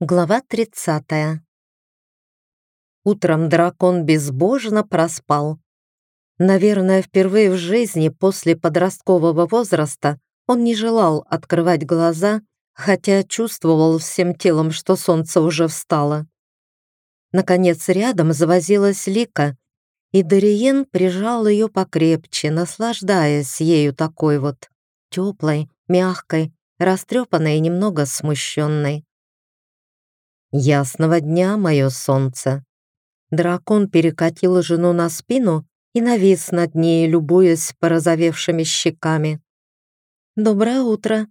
Глава 30. Утром дракон безбожно проспал. Наверное, впервые в жизни после подросткового возраста он не желал открывать глаза, хотя чувствовал всем телом, что солнце уже встало. Наконец рядом завозилась Лика, и Дариен прижал ее покрепче, наслаждаясь ею такой вот, теплой, мягкой, растрепанной и немного смущенной. Ясного дня, мое солнце. Дракон перекатил жену на спину и навис над ней, любуясь порозовевшими щеками. «Доброе утро!»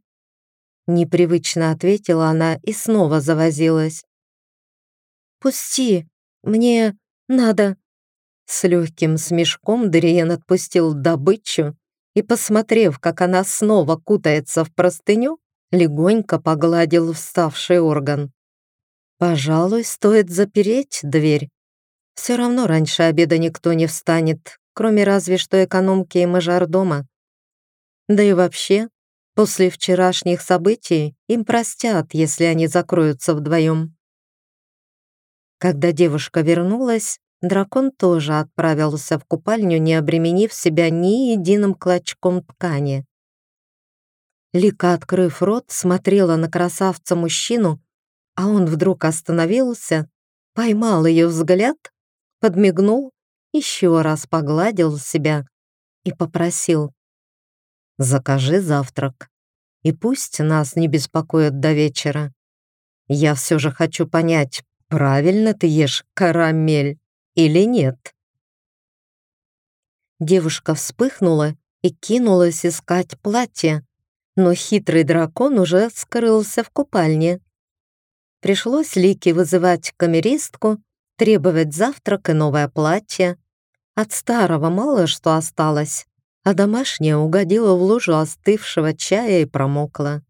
Непривычно ответила она и снова завозилась. «Пусти! Мне надо!» С легким смешком Дариен отпустил добычу и, посмотрев, как она снова кутается в простыню, легонько погладил вставший орган. Пожалуй, стоит запереть дверь. Все равно раньше обеда никто не встанет, кроме разве что экономки и мажордома. Да и вообще, после вчерашних событий им простят, если они закроются вдвоем. Когда девушка вернулась, дракон тоже отправился в купальню, не обременив себя ни единым клочком ткани. Лика, открыв рот, смотрела на красавца-мужчину, а он вдруг остановился, поймал ее взгляд, подмигнул, еще раз погладил себя и попросил «Закажи завтрак, и пусть нас не беспокоят до вечера. Я все же хочу понять, правильно ты ешь карамель или нет?» Девушка вспыхнула и кинулась искать платье, но хитрый дракон уже скрылся в купальне. Пришлось Лике вызывать камеристку, требовать завтрак и новое платье. От старого мало что осталось, а домашнее угодило в лужу остывшего чая и промокла.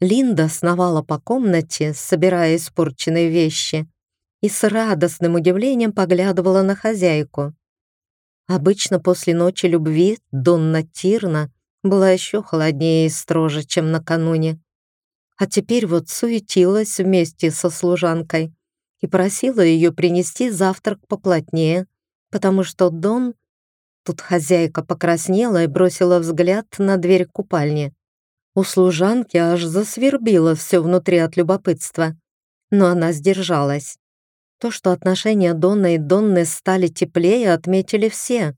Линда сновала по комнате, собирая испорченные вещи, и с радостным удивлением поглядывала на хозяйку. Обычно после ночи любви Донна Тирна была еще холоднее и строже, чем накануне а теперь вот суетилась вместе со служанкой и просила ее принести завтрак поплотнее, потому что Дон... Тут хозяйка покраснела и бросила взгляд на дверь купальни. У служанки аж засвербило все внутри от любопытства, но она сдержалась. То, что отношения Дона и Донны стали теплее, отметили все.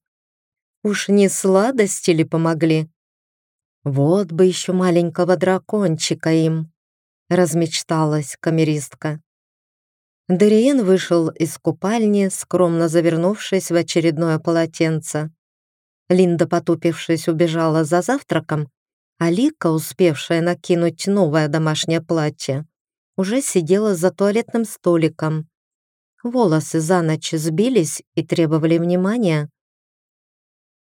Уж не сладости ли помогли? Вот бы еще маленького дракончика им, размечталась камеристка. Дариен вышел из купальни, скромно завернувшись в очередное полотенце. Линда, потупившись, убежала за завтраком, а Лика, успевшая накинуть новое домашнее платье, уже сидела за туалетным столиком. Волосы за ночь сбились и требовали внимания.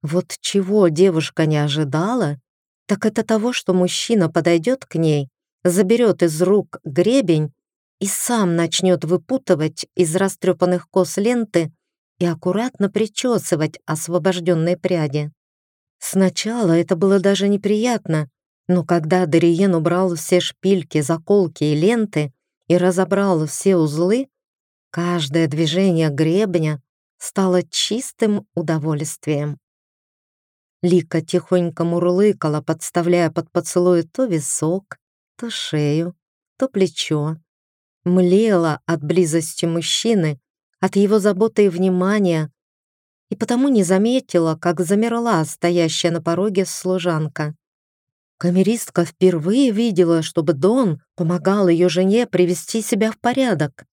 Вот чего девушка не ожидала, так это того, что мужчина подойдет к ней, заберет из рук гребень и сам начнет выпутывать из растрепанных кос ленты и аккуратно причесывать освобожденные пряди. Сначала это было даже неприятно, но когда Дариен убрал все шпильки, заколки и ленты и разобрал все узлы, каждое движение гребня стало чистым удовольствием. Лика тихонько мурлыкала, подставляя под поцелуй то висок, то шею, то плечо. Млела от близости мужчины, от его заботы и внимания, и потому не заметила, как замерла стоящая на пороге служанка. Камеристка впервые видела, чтобы Дон помогал ее жене привести себя в порядок.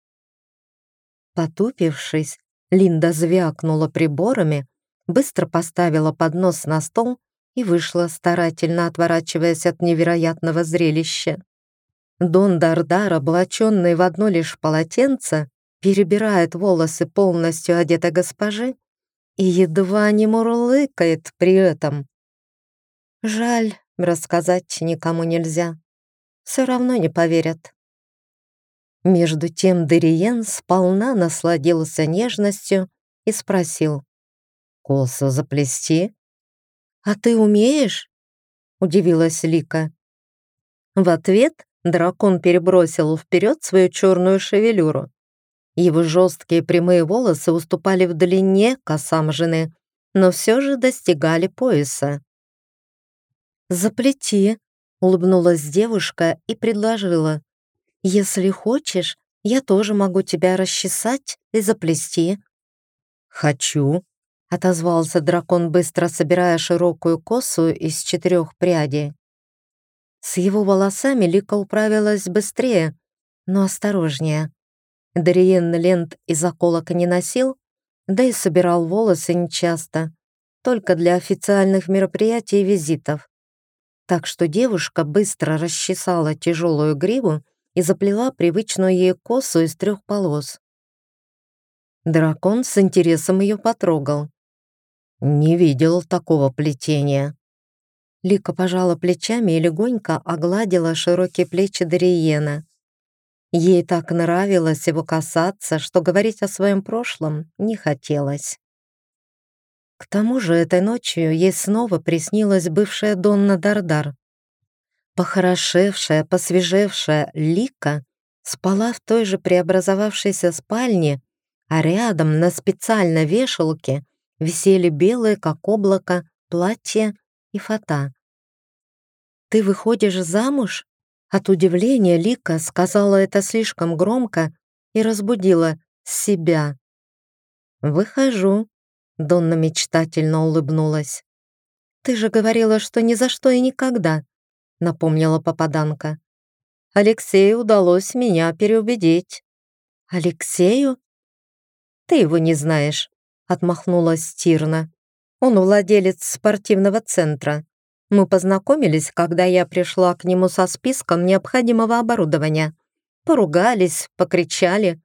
Потупившись, Линда звякнула приборами, быстро поставила поднос на стол и вышла, старательно отворачиваясь от невероятного зрелища. Дон Дардар, облаченный в одно лишь полотенце, перебирает волосы полностью одетой госпожи и едва не мурлыкает при этом. Жаль, рассказать никому нельзя. Все равно не поверят. Между тем Дериен сполна насладился нежностью и спросил. «Косу заплести?» «А ты умеешь?» — удивилась Лика. В ответ дракон перебросил вперед свою черную шевелюру. Его жесткие прямые волосы уступали в длине косам жены, но все же достигали пояса. «Заплети», — улыбнулась девушка и предложила. «Если хочешь, я тоже могу тебя расчесать и заплести». «Хочу», — отозвался дракон, быстро собирая широкую косу из четырех прядей. С его волосами Лика управилась быстрее, но осторожнее. Дариен лент и заколок не носил, да и собирал волосы нечасто, только для официальных мероприятий и визитов. Так что девушка быстро расчесала тяжелую гриву и заплела привычную ей косу из трех полос. Дракон с интересом ее потрогал. «Не видел такого плетения». Лика пожала плечами и легонько огладила широкие плечи Дариена. Ей так нравилось его касаться, что говорить о своем прошлом не хотелось. К тому же этой ночью ей снова приснилась бывшая Донна Дардар. Похорошевшая, посвежевшая Лика спала в той же преобразовавшейся спальне, а рядом на специальной вешалке висели белые, как облако, платье и фата. «Ты выходишь замуж?» От удивления Лика сказала это слишком громко и разбудила себя. «Выхожу», — Донна мечтательно улыбнулась. «Ты же говорила, что ни за что и никогда», — напомнила попаданка. «Алексею удалось меня переубедить». «Алексею?» «Ты его не знаешь», — отмахнулась Тирна. «Он владелец спортивного центра. Мы познакомились, когда я пришла к нему со списком необходимого оборудования. Поругались, покричали.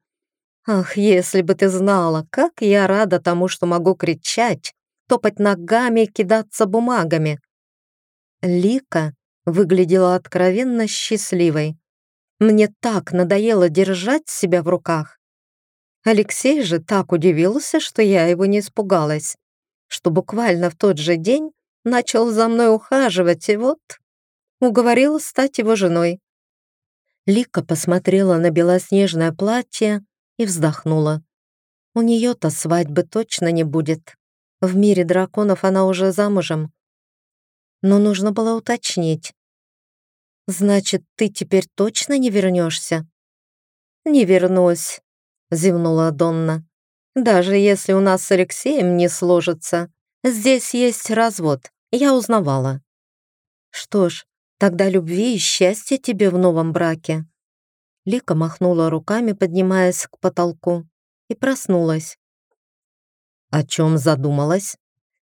Ах, если бы ты знала, как я рада тому, что могу кричать, топать ногами, кидаться бумагами. Лика выглядела откровенно счастливой. Мне так надоело держать себя в руках. Алексей же так удивился, что я его не испугалась, что буквально в тот же день начал за мной ухаживать, и вот уговорил стать его женой. Лика посмотрела на белоснежное платье и вздохнула. У нее-то свадьбы точно не будет. В мире драконов она уже замужем. Но нужно было уточнить. «Значит, ты теперь точно не вернешься?» «Не вернусь», — зевнула Донна. «Даже если у нас с Алексеем не сложится, здесь есть развод я узнавала. Что ж, тогда любви и счастья тебе в новом браке. Лика махнула руками, поднимаясь к потолку, и проснулась. О чем задумалась?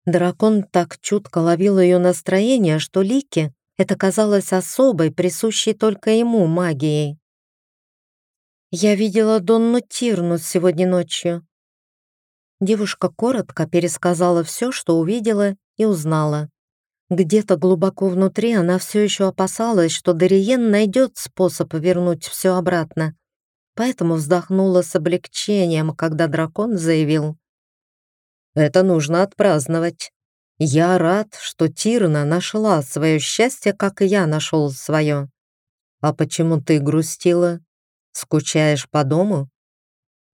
Дракон так чутко ловил ее настроение, что Лике это казалось особой, присущей только ему магией. «Я видела Донну Тирну сегодня ночью». Девушка коротко пересказала все, что увидела и узнала. Где-то глубоко внутри она все еще опасалась, что Дариен найдет способ вернуть все обратно. Поэтому вздохнула с облегчением, когда дракон заявил. «Это нужно отпраздновать. Я рад, что Тирна нашла свое счастье, как и я нашел свое. А почему ты грустила? Скучаешь по дому?»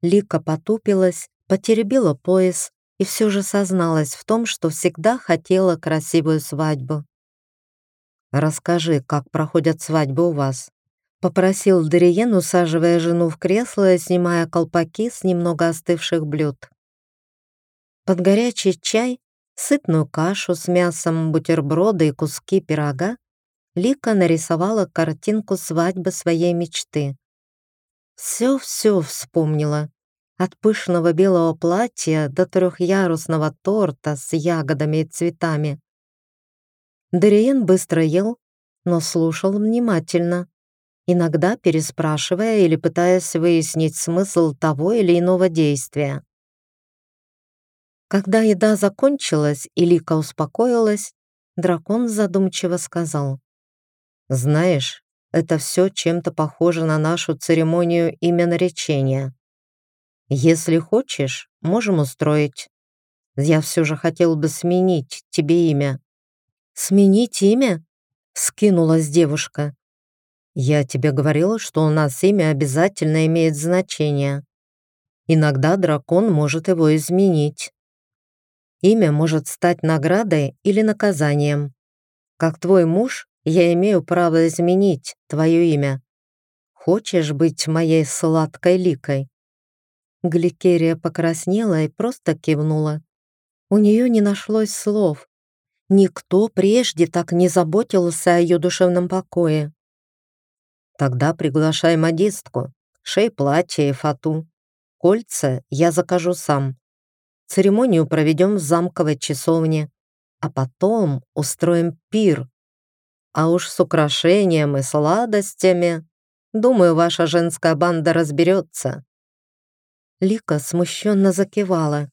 Лика потупилась, потеребила пояс и все же созналась в том, что всегда хотела красивую свадьбу. «Расскажи, как проходят свадьбы у вас?» — попросил Дариен, усаживая жену в кресло и снимая колпаки с немного остывших блюд. Под горячий чай, сытную кашу с мясом, бутерброды и куски пирога Лика нарисовала картинку свадьбы своей мечты. Все-все вспомнила, от пышного белого платья до трехярусного торта с ягодами и цветами. Дариен быстро ел, но слушал внимательно, иногда переспрашивая или пытаясь выяснить смысл того или иного действия. Когда еда закончилась и Лика успокоилась, дракон задумчиво сказал. «Знаешь, это все чем-то похоже на нашу церемонию именоречения. Если хочешь, можем устроить. Я все же хотел бы сменить тебе имя». «Сменить имя?» — скинулась девушка. Я тебе говорила, что у нас имя обязательно имеет значение. Иногда дракон может его изменить. Имя может стать наградой или наказанием. Как твой муж, я имею право изменить твое имя. Хочешь быть моей сладкой ликой?» Гликерия покраснела и просто кивнула. У нее не нашлось слов. Никто прежде так не заботился о ее душевном покое. Тогда приглашай модистку, шей платье и фату. Кольца я закажу сам. Церемонию проведем в замковой часовне, а потом устроим пир. А уж с украшением и сладостями, думаю, ваша женская банда разберется. Лика смущенно закивала.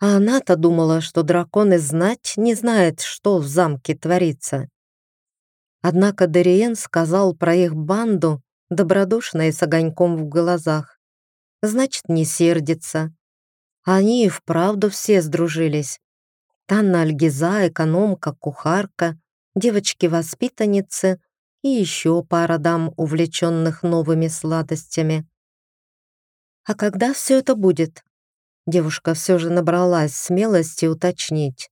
А она-то думала, что дракон и знать не знает, что в замке творится. Однако Дериен сказал про их банду, добродушно и с огоньком в глазах. Значит, не сердится. Они и вправду все сдружились. Танна Альгиза, экономка, кухарка, девочки-воспитанницы и еще пара дам, увлеченных новыми сладостями. «А когда все это будет?» Девушка все же набралась смелости уточнить.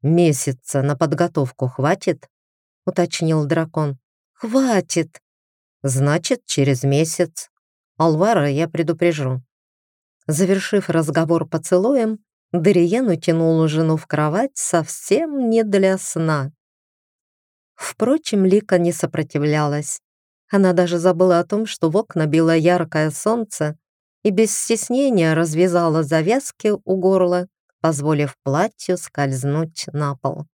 «Месяца на подготовку хватит?» — уточнил дракон. «Хватит!» «Значит, через месяц. Алвара я предупрежу». Завершив разговор поцелуем, Дариен утянул жену в кровать совсем не для сна. Впрочем, Лика не сопротивлялась. Она даже забыла о том, что в окна било яркое солнце, и без стеснения развязала завязки у горла, позволив платью скользнуть на пол.